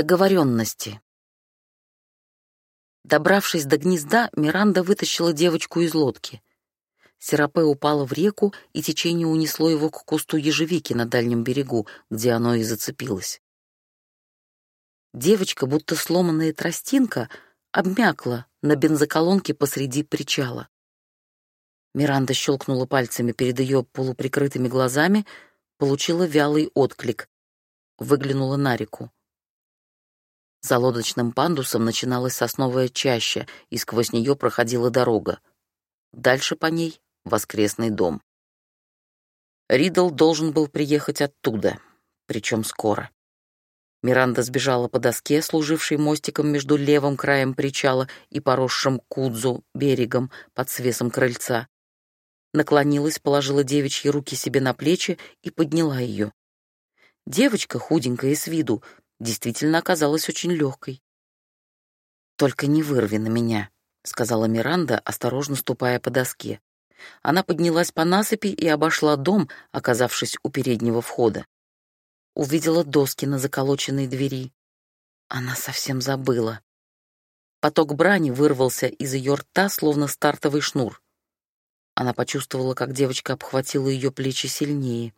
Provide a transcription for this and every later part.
Договоренности. Добравшись до гнезда, Миранда вытащила девочку из лодки. Серапе упало в реку, и течение унесло его к кусту ежевики на дальнем берегу, где оно и зацепилось. Девочка, будто сломанная тростинка, обмякла на бензоколонке посреди причала. Миранда щелкнула пальцами перед ее полуприкрытыми глазами, получила вялый отклик, выглянула на реку. За лодочным пандусом начиналась сосновая чаща, и сквозь нее проходила дорога. Дальше по ней — воскресный дом. Ридл должен был приехать оттуда, причем скоро. Миранда сбежала по доске, служившей мостиком между левым краем причала и поросшим кудзу берегом под свесом крыльца. Наклонилась, положила девичьи руки себе на плечи и подняла ее. Девочка, худенькая с виду, действительно оказалась очень легкой. «Только не вырви на меня», — сказала Миранда, осторожно ступая по доске. Она поднялась по насыпи и обошла дом, оказавшись у переднего входа. Увидела доски на заколоченной двери. Она совсем забыла. Поток брани вырвался из ее рта, словно стартовый шнур. Она почувствовала, как девочка обхватила ее плечи сильнее.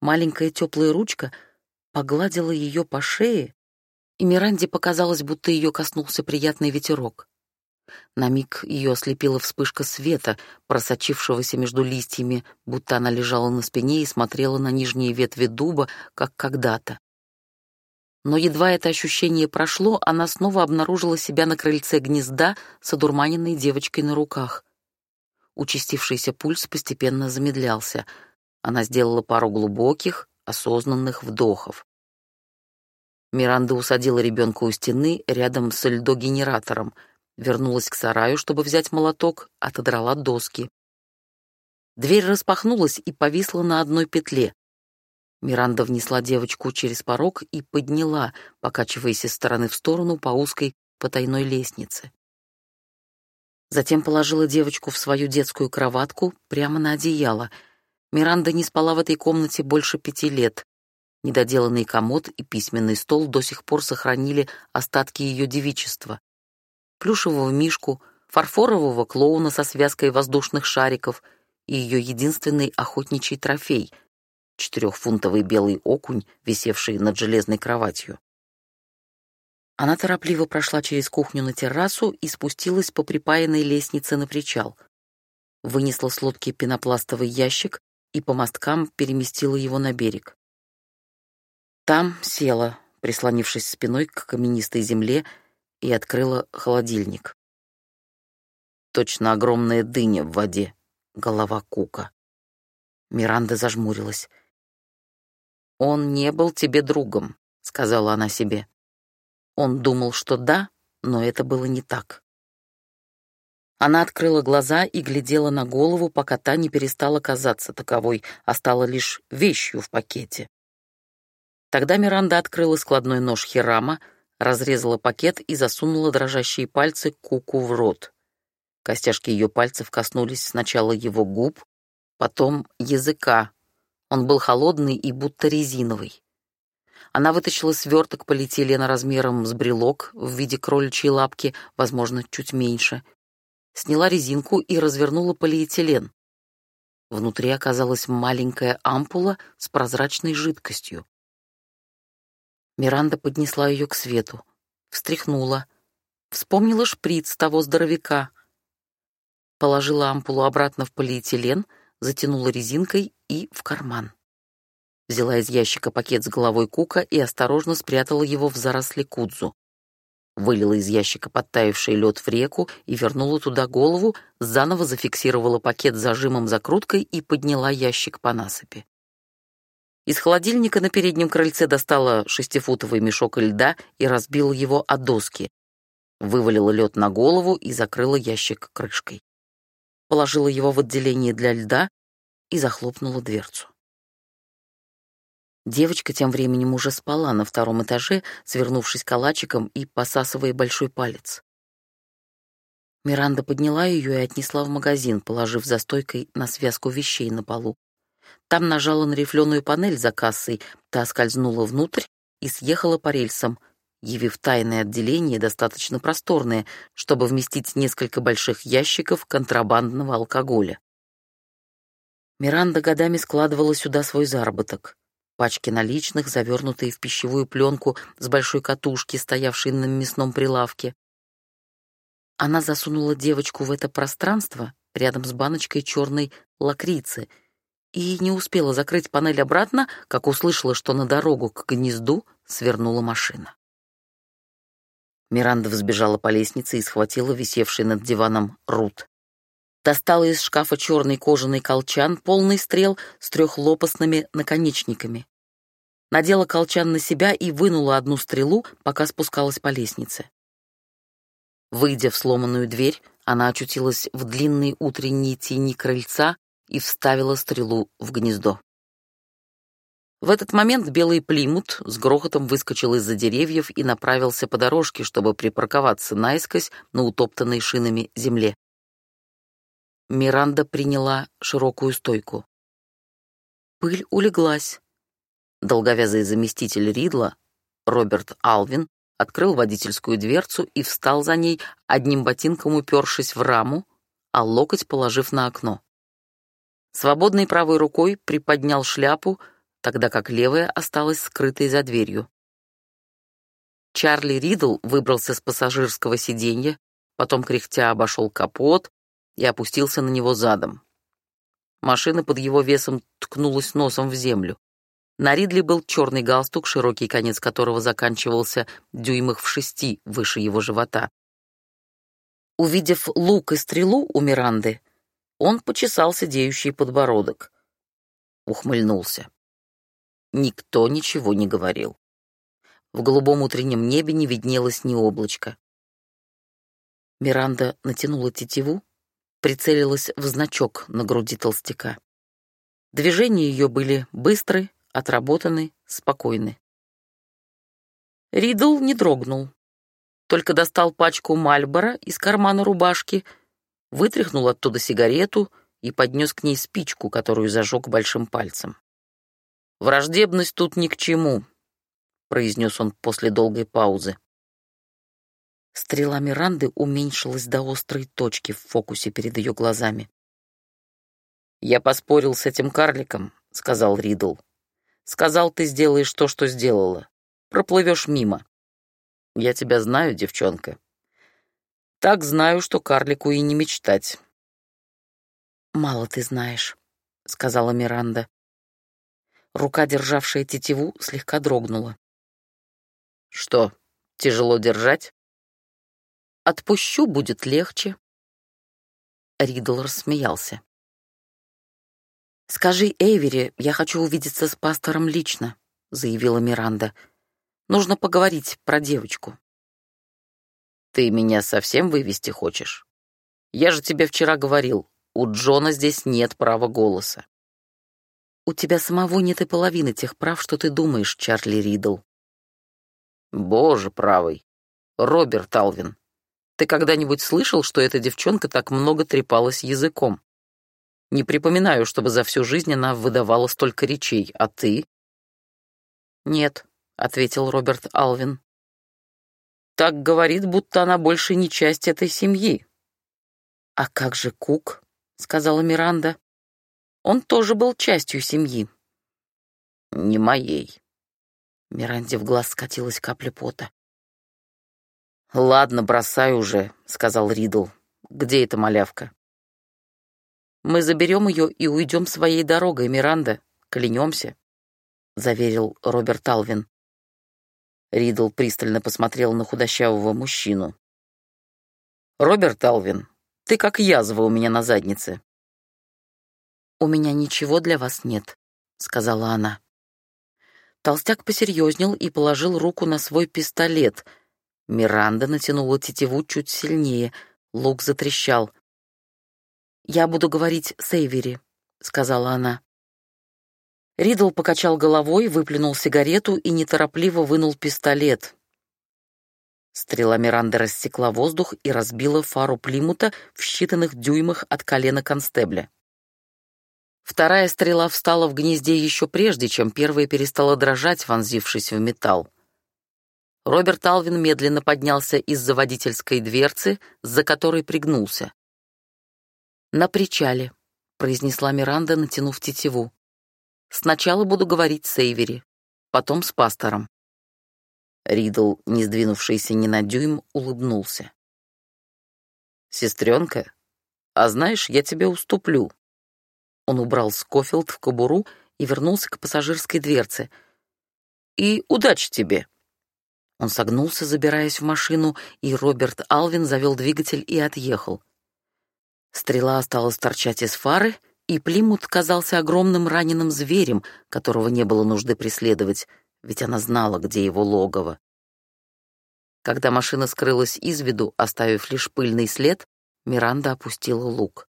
Маленькая теплая ручка — погладила ее по шее, и Миранде показалось, будто ее коснулся приятный ветерок. На миг ее ослепила вспышка света, просочившегося между листьями, будто она лежала на спине и смотрела на нижние ветви дуба, как когда-то. Но едва это ощущение прошло, она снова обнаружила себя на крыльце гнезда с одурманенной девочкой на руках. Участившийся пульс постепенно замедлялся. Она сделала пару глубоких, осознанных вдохов. Миранда усадила ребенка у стены рядом с льдогенератором, вернулась к сараю, чтобы взять молоток, отодрала доски. Дверь распахнулась и повисла на одной петле. Миранда внесла девочку через порог и подняла, покачиваясь из стороны в сторону по узкой потайной лестнице. Затем положила девочку в свою детскую кроватку прямо на одеяло — Миранда не спала в этой комнате больше пяти лет. Недоделанный комод и письменный стол до сих пор сохранили остатки ее девичества. Плюшевого мишку, фарфорового клоуна со связкой воздушных шариков и ее единственный охотничий трофей — четырехфунтовый белый окунь, висевший над железной кроватью. Она торопливо прошла через кухню на террасу и спустилась по припаянной лестнице на причал. Вынесла с лодки пенопластовый ящик, и по мосткам переместила его на берег. Там села, прислонившись спиной к каменистой земле, и открыла холодильник. Точно огромная дыня в воде, голова Кука. Миранда зажмурилась. «Он не был тебе другом», — сказала она себе. Он думал, что да, но это было не так. Она открыла глаза и глядела на голову, пока та не перестала казаться таковой, а стала лишь вещью в пакете. Тогда Миранда открыла складной нож Хирама, разрезала пакет и засунула дрожащие пальцы Куку в рот. Костяшки ее пальцев коснулись сначала его губ, потом языка. Он был холодный и будто резиновый. Она вытащила сверток полиэтилена размером с брелок в виде кроличьей лапки, возможно, чуть меньше, сняла резинку и развернула полиэтилен. Внутри оказалась маленькая ампула с прозрачной жидкостью. Миранда поднесла ее к свету, встряхнула, вспомнила шприц того здоровяка, положила ампулу обратно в полиэтилен, затянула резинкой и в карман. Взяла из ящика пакет с головой Кука и осторожно спрятала его в заросли кудзу вылила из ящика подтаявший лед в реку и вернула туда голову, заново зафиксировала пакет зажимом закруткой и подняла ящик по насыпи. Из холодильника на переднем крыльце достала шестифутовый мешок льда и разбила его о доски. Вывалила лед на голову и закрыла ящик крышкой. Положила его в отделение для льда и захлопнула дверцу. Девочка тем временем уже спала на втором этаже, свернувшись калачиком и посасывая большой палец. Миранда подняла ее и отнесла в магазин, положив за стойкой на связку вещей на полу. Там нажала на рифленую панель за кассой, та скользнула внутрь и съехала по рельсам. явив тайное отделение достаточно просторное, чтобы вместить несколько больших ящиков контрабандного алкоголя. Миранда годами складывала сюда свой заработок. Пачки наличных, завернутые в пищевую пленку с большой катушки, стоявшей на мясном прилавке. Она засунула девочку в это пространство рядом с баночкой черной лакрицы и не успела закрыть панель обратно, как услышала, что на дорогу к гнезду свернула машина. Миранда взбежала по лестнице и схватила висевший над диваном Рут. Достала из шкафа черный кожаный колчан, полный стрел с трехлопастными наконечниками. Надела колчан на себя и вынула одну стрелу, пока спускалась по лестнице. Выйдя в сломанную дверь, она очутилась в длинной утренней тени крыльца и вставила стрелу в гнездо. В этот момент белый плимут с грохотом выскочил из-за деревьев и направился по дорожке, чтобы припарковаться наискось на утоптанной шинами земле. Миранда приняла широкую стойку. Пыль улеглась. Долговязый заместитель Ридла, Роберт Алвин, открыл водительскую дверцу и встал за ней, одним ботинком упершись в раму, а локоть положив на окно. Свободной правой рукой приподнял шляпу, тогда как левая осталась скрытой за дверью. Чарли Ридл выбрался с пассажирского сиденья, потом кряхтя обошел капот и опустился на него задом. Машина под его весом ткнулась носом в землю. На Ридли был черный галстук, широкий конец которого заканчивался дюймах в шести выше его живота. Увидев лук и стрелу у Миранды, он почесал сидеющий подбородок. Ухмыльнулся. Никто ничего не говорил. В голубом утреннем небе не виднелось ни облачка. Миранда натянула тетиву, прицелилась в значок на груди толстяка. Движения ее были быстры, отработаны, спокойны. Ридл не дрогнул, только достал пачку Мальбора из кармана рубашки, вытряхнул оттуда сигарету и поднес к ней спичку, которую зажег большим пальцем. «Враждебность тут ни к чему», — произнес он после долгой паузы. Стрела Миранды уменьшилась до острой точки в фокусе перед ее глазами. «Я поспорил с этим карликом», — сказал Ридл. «Сказал, ты сделаешь то, что сделала. Проплывешь мимо. Я тебя знаю, девчонка. Так знаю, что карлику и не мечтать». «Мало ты знаешь», — сказала Миранда. Рука, державшая тетиву, слегка дрогнула. «Что, тяжело держать?» «Отпущу, будет легче». Ридл рассмеялся. «Скажи Эйвери, я хочу увидеться с пастором лично», — заявила Миранда. «Нужно поговорить про девочку». «Ты меня совсем вывести хочешь? Я же тебе вчера говорил, у Джона здесь нет права голоса». У тебя самого нет и половины тех прав, что ты думаешь, Чарли Ридл. Боже правый. Роберт Алвин, ты когда-нибудь слышал, что эта девчонка так много трепалась языком? Не припоминаю, чтобы за всю жизнь она выдавала столько речей, а ты? Нет, ответил Роберт Алвин. Так говорит, будто она больше не часть этой семьи. А как же Кук? сказала Миранда. Он тоже был частью семьи. Не моей. Миранде в глаз скатилась капля пота. «Ладно, бросай уже», — сказал Ридл. «Где эта малявка?» «Мы заберем ее и уйдем своей дорогой, Миранда. Клянемся», — заверил Роберт Алвин. Ридл пристально посмотрел на худощавого мужчину. «Роберт Алвин, ты как язва у меня на заднице. «У меня ничего для вас нет», — сказала она. Толстяк посерьезнел и положил руку на свой пистолет. Миранда натянула тетиву чуть сильнее. Лук затрещал. «Я буду говорить с Эйвери», — сказала она. Ридл покачал головой, выплюнул сигарету и неторопливо вынул пистолет. Стрела Миранды рассекла воздух и разбила фару Плимута в считанных дюймах от колена констебля. Вторая стрела встала в гнезде еще прежде, чем первая перестала дрожать, вонзившись в металл. Роберт Алвин медленно поднялся из-за водительской дверцы, за которой пригнулся. «На причале», — произнесла Миранда, натянув тетиву. «Сначала буду говорить с Эйвери, потом с пастором». Ридл, не сдвинувшийся ни на дюйм, улыбнулся. «Сестренка, а знаешь, я тебе уступлю». Он убрал Скофилд в кобуру и вернулся к пассажирской дверце. «И удачи тебе!» Он согнулся, забираясь в машину, и Роберт Алвин завел двигатель и отъехал. Стрела осталась торчать из фары, и Плимут казался огромным раненым зверем, которого не было нужды преследовать, ведь она знала, где его логово. Когда машина скрылась из виду, оставив лишь пыльный след, Миранда опустила лук.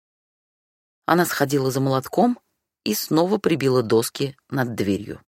Она сходила за молотком и снова прибила доски над дверью.